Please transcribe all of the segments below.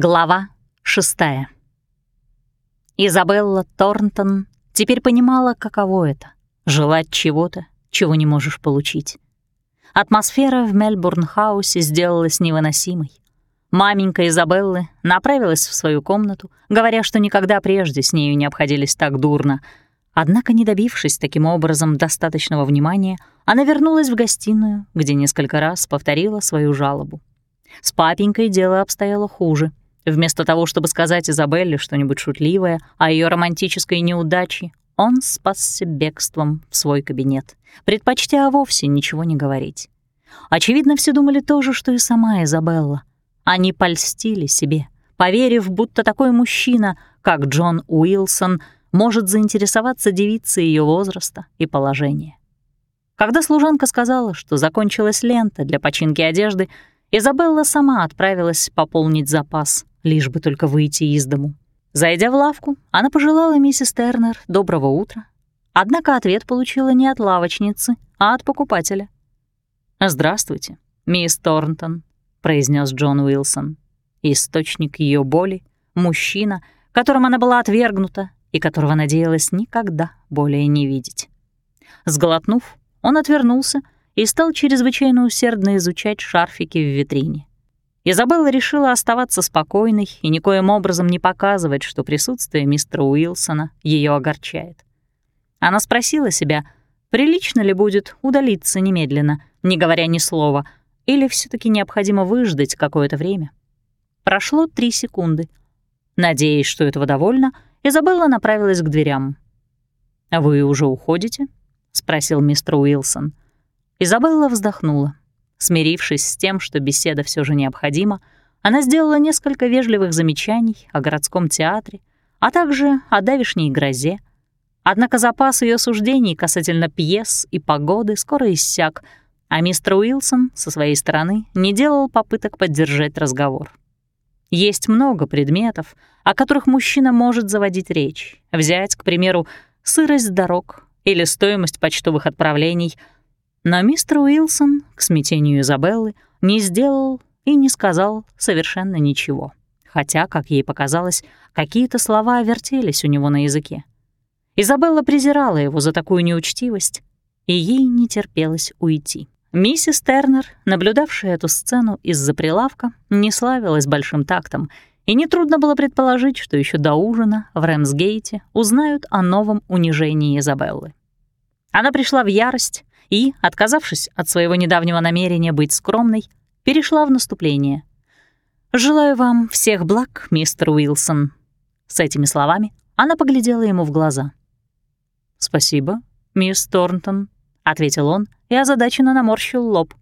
Глава шестая. Изабелла Торнтон теперь понимала, каково это — желать чего-то, чего не можешь получить. Атмосфера в Мельбурн-хаусе сделалась невыносимой. Маменька Изабеллы направилась в свою комнату, говоря, что никогда прежде с нею не обходились так дурно. Однако, не добившись таким образом достаточного внимания, она вернулась в гостиную, где несколько раз повторила свою жалобу. С папенькой дело обстояло хуже. Вместо того, чтобы сказать Изабелле что-нибудь шутливое о ее романтической неудаче, он спасся бегством в свой кабинет, предпочтя вовсе ничего не говорить. Очевидно, все думали то же, что и сама Изабелла. Они польстили себе, поверив, будто такой мужчина, как Джон Уилсон, может заинтересоваться девицей ее возраста и положения. Когда служанка сказала, что закончилась лента для починки одежды, Изабелла сама отправилась пополнить запас, лишь бы только выйти из дому. Зайдя в лавку, она пожелала миссис Тернер доброго утра. Однако ответ получила не от лавочницы, а от покупателя. «Здравствуйте, мисс Торнтон», — произнес Джон Уилсон. Источник ее боли — мужчина, которым она была отвергнута и которого надеялась никогда более не видеть. Сглотнув, он отвернулся — и стал чрезвычайно усердно изучать шарфики в витрине. Изабелла решила оставаться спокойной и никоим образом не показывать, что присутствие мистера Уилсона ее огорчает. Она спросила себя, прилично ли будет удалиться немедленно, не говоря ни слова, или все таки необходимо выждать какое-то время. Прошло три секунды. Надеясь, что этого довольно, Изабелла направилась к дверям. «Вы уже уходите?» — спросил мистер Уилсон. — Изабелла вздохнула. Смирившись с тем, что беседа все же необходима, она сделала несколько вежливых замечаний о городском театре, а также о давишней грозе. Однако запас ее суждений касательно пьес и погоды скоро иссяк, а мистер Уилсон со своей стороны не делал попыток поддержать разговор. Есть много предметов, о которых мужчина может заводить речь. Взять, к примеру, сырость дорог или стоимость почтовых отправлений — но мистер Уилсон, к смятению Изабеллы, не сделал и не сказал совершенно ничего, хотя, как ей показалось, какие-то слова вертелись у него на языке. Изабелла презирала его за такую неучтивость, и ей не терпелось уйти. Миссис Тернер, наблюдавшая эту сцену из-за прилавка, не славилась большим тактом, и нетрудно было предположить, что еще до ужина в Рэмсгейте узнают о новом унижении Изабеллы. Она пришла в ярость и, отказавшись от своего недавнего намерения быть скромной, перешла в наступление. «Желаю вам всех благ, мистер Уилсон». С этими словами она поглядела ему в глаза. «Спасибо, мисс Торнтон», — ответил он и озадаченно наморщил лоб.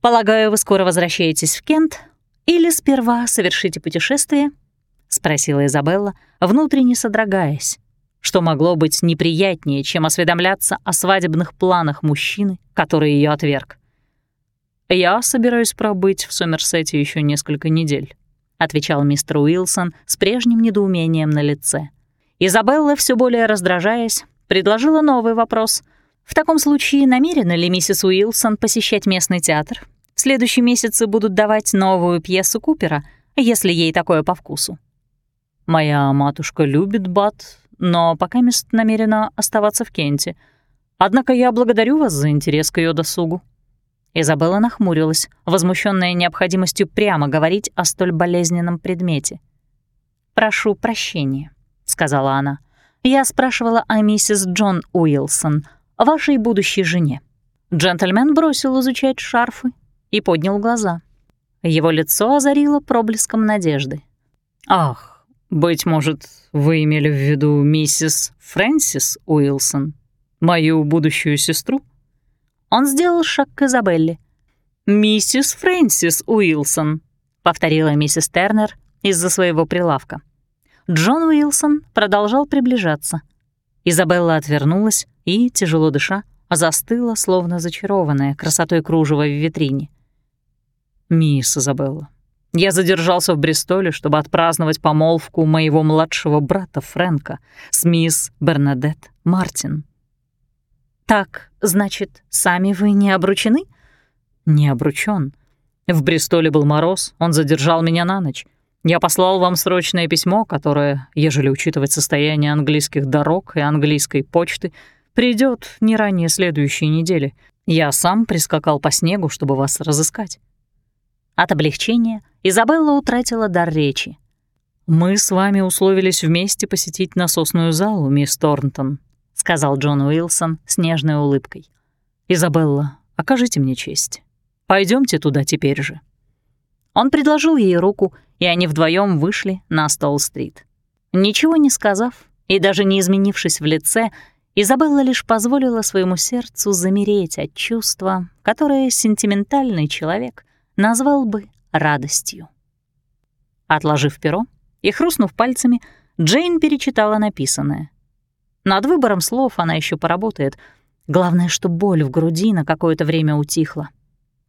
«Полагаю, вы скоро возвращаетесь в Кент или сперва совершите путешествие?» — спросила Изабелла, внутренне содрогаясь что могло быть неприятнее, чем осведомляться о свадебных планах мужчины, который ее отверг. «Я собираюсь пробыть в Сомерсете еще несколько недель», — отвечал мистер Уилсон с прежним недоумением на лице. Изабелла, все более раздражаясь, предложила новый вопрос. «В таком случае намерена ли миссис Уилсон посещать местный театр? В следующем месяце будут давать новую пьесу Купера, если ей такое по вкусу». «Моя матушка любит Бат, но пока мест намерена оставаться в Кенте. Однако я благодарю вас за интерес к ее досугу». Изабелла нахмурилась, возмущенная необходимостью прямо говорить о столь болезненном предмете. «Прошу прощения», — сказала она. «Я спрашивала о миссис Джон Уилсон, вашей будущей жене». Джентльмен бросил изучать шарфы и поднял глаза. Его лицо озарило проблеском надежды. «Ах, «Быть может, вы имели в виду миссис Фрэнсис Уилсон, мою будущую сестру?» Он сделал шаг к Изабелле. «Миссис Фрэнсис Уилсон», — повторила миссис Тернер из-за своего прилавка. Джон Уилсон продолжал приближаться. Изабелла отвернулась и, тяжело дыша, застыла, словно зачарованная красотой кружева в витрине. «Мисс Изабелла, я задержался в Бристоле, чтобы отпраздновать помолвку моего младшего брата Фрэнка с мисс Бернадет Мартин. «Так, значит, сами вы не обручены?» «Не обручён. В Бристоле был мороз, он задержал меня на ночь. Я послал вам срочное письмо, которое, ежели учитывать состояние английских дорог и английской почты, придет не ранее следующей недели. Я сам прискакал по снегу, чтобы вас разыскать». От облегчения Изабелла утратила дар речи. «Мы с вами условились вместе посетить насосную залу, мисс Торнтон», — сказал Джон Уилсон с нежной улыбкой. «Изабелла, окажите мне честь. Пойдемте туда теперь же». Он предложил ей руку, и они вдвоем вышли на Стол-стрит. Ничего не сказав и даже не изменившись в лице, Изабелла лишь позволила своему сердцу замереть от чувства, которое сентиментальный человек назвал бы радостью. Отложив перо и хрустнув пальцами, Джейн перечитала написанное. Над выбором слов она еще поработает. Главное, что боль в груди на какое-то время утихла.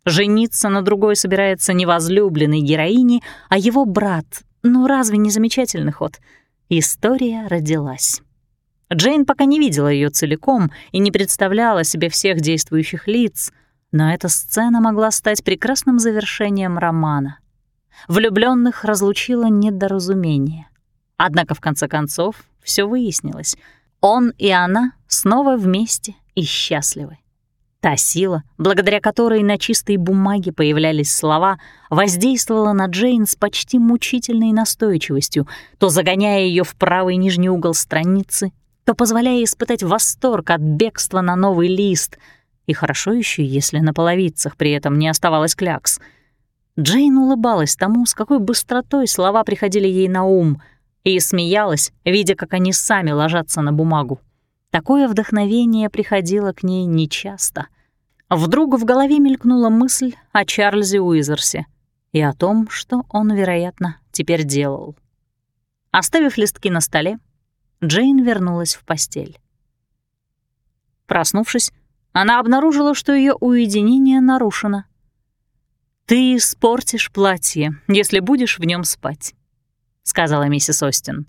Жениться на другой собирается не возлюбленной героини, а его брат. Ну разве не замечательный ход? История родилась. Джейн пока не видела ее целиком и не представляла себе всех действующих лиц, но эта сцена могла стать прекрасным завершением романа. Влюбленных разлучило недоразумение. Однако в конце концов все выяснилось. Он и она снова вместе и счастливы. Та сила, благодаря которой на чистой бумаге появлялись слова, воздействовала на Джейн с почти мучительной настойчивостью, то загоняя ее в правый нижний угол страницы, то позволяя испытать восторг от бегства на новый лист. И хорошо еще, если на половицах при этом не оставалось клякс. Джейн улыбалась тому, с какой быстротой слова приходили ей на ум, и смеялась, видя, как они сами ложатся на бумагу. Такое вдохновение приходило к ней нечасто. Вдруг в голове мелькнула мысль о Чарльзе Уизерсе и о том, что он, вероятно, теперь делал. Оставив листки на столе, Джейн вернулась в постель. Проснувшись, она обнаружила, что ее уединение нарушено. «Ты испортишь платье, если будешь в нем спать», — сказала миссис Остин.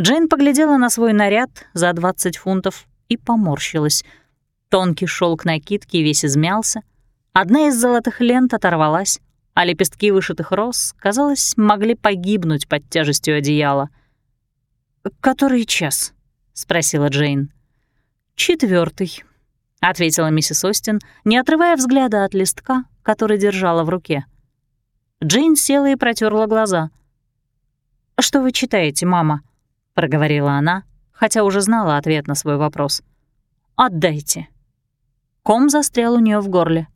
Джейн поглядела на свой наряд за 20 фунтов и поморщилась. Тонкий шелк накидки весь измялся, одна из золотых лент оторвалась, а лепестки вышитых роз, казалось, могли погибнуть под тяжестью одеяла. «Который час?» — спросила Джейн. Четвертый, ответила миссис Остин, не отрывая взгляда от листка, который держала в руке. Джейн села и протерла глаза. «Что вы читаете, мама?» — проговорила она, хотя уже знала ответ на свой вопрос. «Отдайте». Ком застрял у нее в горле.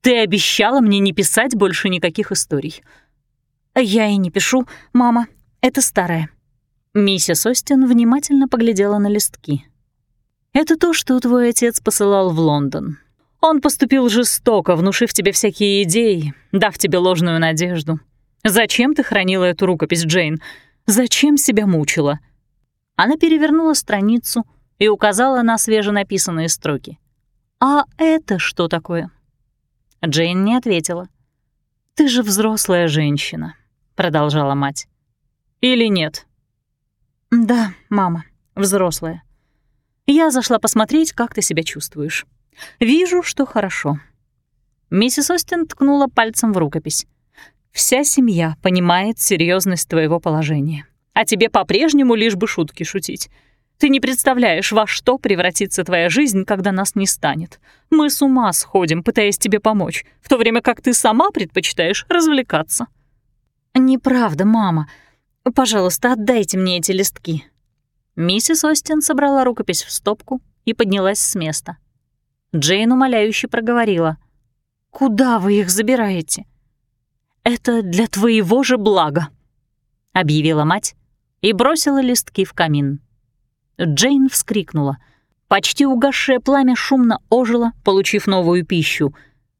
«Ты обещала мне не писать больше никаких историй». «Я и не пишу, мама. Это старое». Миссис Остин внимательно поглядела на листки. «Это то, что твой отец посылал в Лондон. Он поступил жестоко, внушив тебе всякие идеи, дав тебе ложную надежду. Зачем ты хранила эту рукопись, Джейн? Зачем себя мучила?» Она перевернула страницу и указала на свеженаписанные строки. «А это что такое?» Джейн не ответила. «Ты же взрослая женщина», — продолжала мать. «Или нет?» «Да, мама, взрослая. Я зашла посмотреть, как ты себя чувствуешь. Вижу, что хорошо». Миссис Остин ткнула пальцем в рукопись. Вся семья понимает серьезность твоего положения. А тебе по-прежнему лишь бы шутки шутить. Ты не представляешь, во что превратится твоя жизнь, когда нас не станет. Мы с ума сходим, пытаясь тебе помочь, в то время как ты сама предпочитаешь развлекаться». «Неправда, мама. Пожалуйста, отдайте мне эти листки». Миссис Остин собрала рукопись в стопку и поднялась с места. Джейн умоляюще проговорила. «Куда вы их забираете?» «Это для твоего же блага», — объявила мать и бросила листки в камин. Джейн вскрикнула. Почти угасшее пламя шумно ожило, получив новую пищу.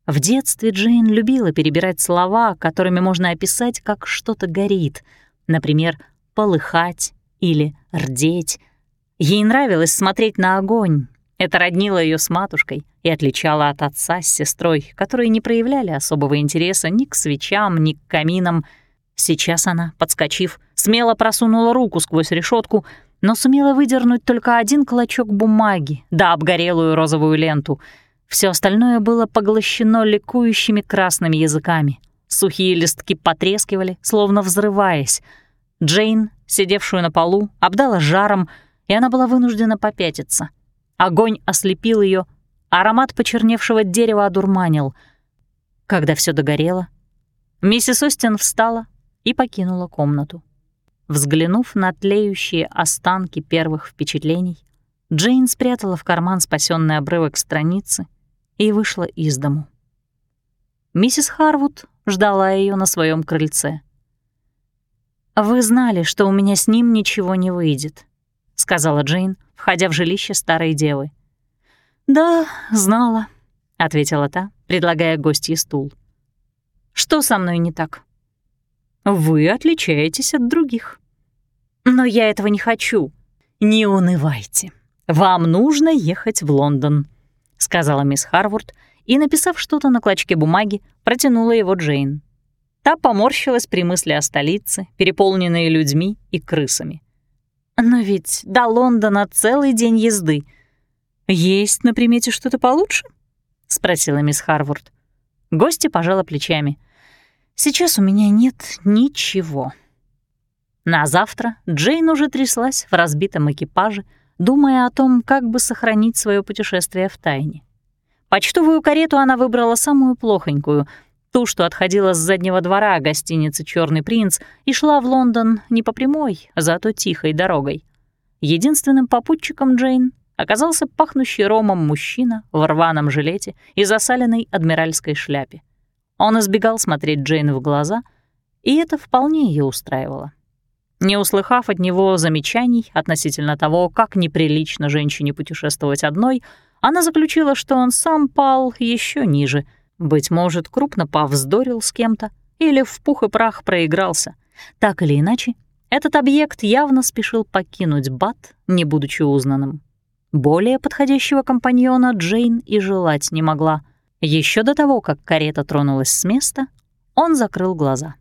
В детстве Джейн любила перебирать слова, которыми можно описать, как что-то горит. Например, «полыхать» или «рдеть». Ей нравилось смотреть на огонь, это роднило ее с матушкой и отличало от отца с сестрой, которые не проявляли особого интереса ни к свечам, ни к каминам. Сейчас она, подскочив, смело просунула руку сквозь решетку, но сумела выдернуть только один клочок бумаги, да обгорелую розовую ленту. Все остальное было поглощено ликующими красными языками. Сухие листки потрескивали, словно взрываясь. Джейн, сидевшую на полу, обдала жаром, и она была вынуждена попятиться. Огонь ослепил ее, аромат почерневшего дерева одурманил. Когда все догорело, миссис Остин встала и покинула комнату. Взглянув на тлеющие останки первых впечатлений, Джейн спрятала в карман спасенный обрывок страницы и вышла из дому. Миссис Харвуд ждала ее на своем крыльце. «Вы знали, что у меня с ним ничего не выйдет», — сказала Джейн, входя в жилище старой девы. «Да, знала», — ответила та, предлагая гостье стул. «Что со мной не так?» «Вы отличаетесь от других». «Но я этого не хочу». «Не унывайте. Вам нужно ехать в Лондон», — сказала мисс Харвард и, написав что-то на клочке бумаги, протянула его Джейн. Та поморщилась при мысли о столице, переполненной людьми и крысами. «Но ведь до Лондона целый день езды. Есть на примете что-то получше?» — спросила мисс Харвард. Гостья пожала плечами. «Сейчас у меня нет ничего». На завтра Джейн уже тряслась в разбитом экипаже, думая о том, как бы сохранить свое путешествие в тайне. Почтовую карету она выбрала самую плохонькую, ту, что отходила с заднего двора гостиницы «Черный принц» и шла в Лондон не по прямой, а зато тихой дорогой. Единственным попутчиком Джейн оказался пахнущий ромом мужчина в рваном жилете и засаленной адмиральской шляпе. Он избегал смотреть Джейн в глаза, и это вполне ее устраивало. Не услыхав от него замечаний относительно того, как неприлично женщине путешествовать одной, она заключила, что он сам пал еще ниже. Быть может, крупно повздорил с кем-то или в пух и прах проигрался. Так или иначе, этот объект явно спешил покинуть Бат, не будучи узнанным. Более подходящего компаньона Джейн и желать не могла. Еще до того, как карета тронулась с места, он закрыл глаза.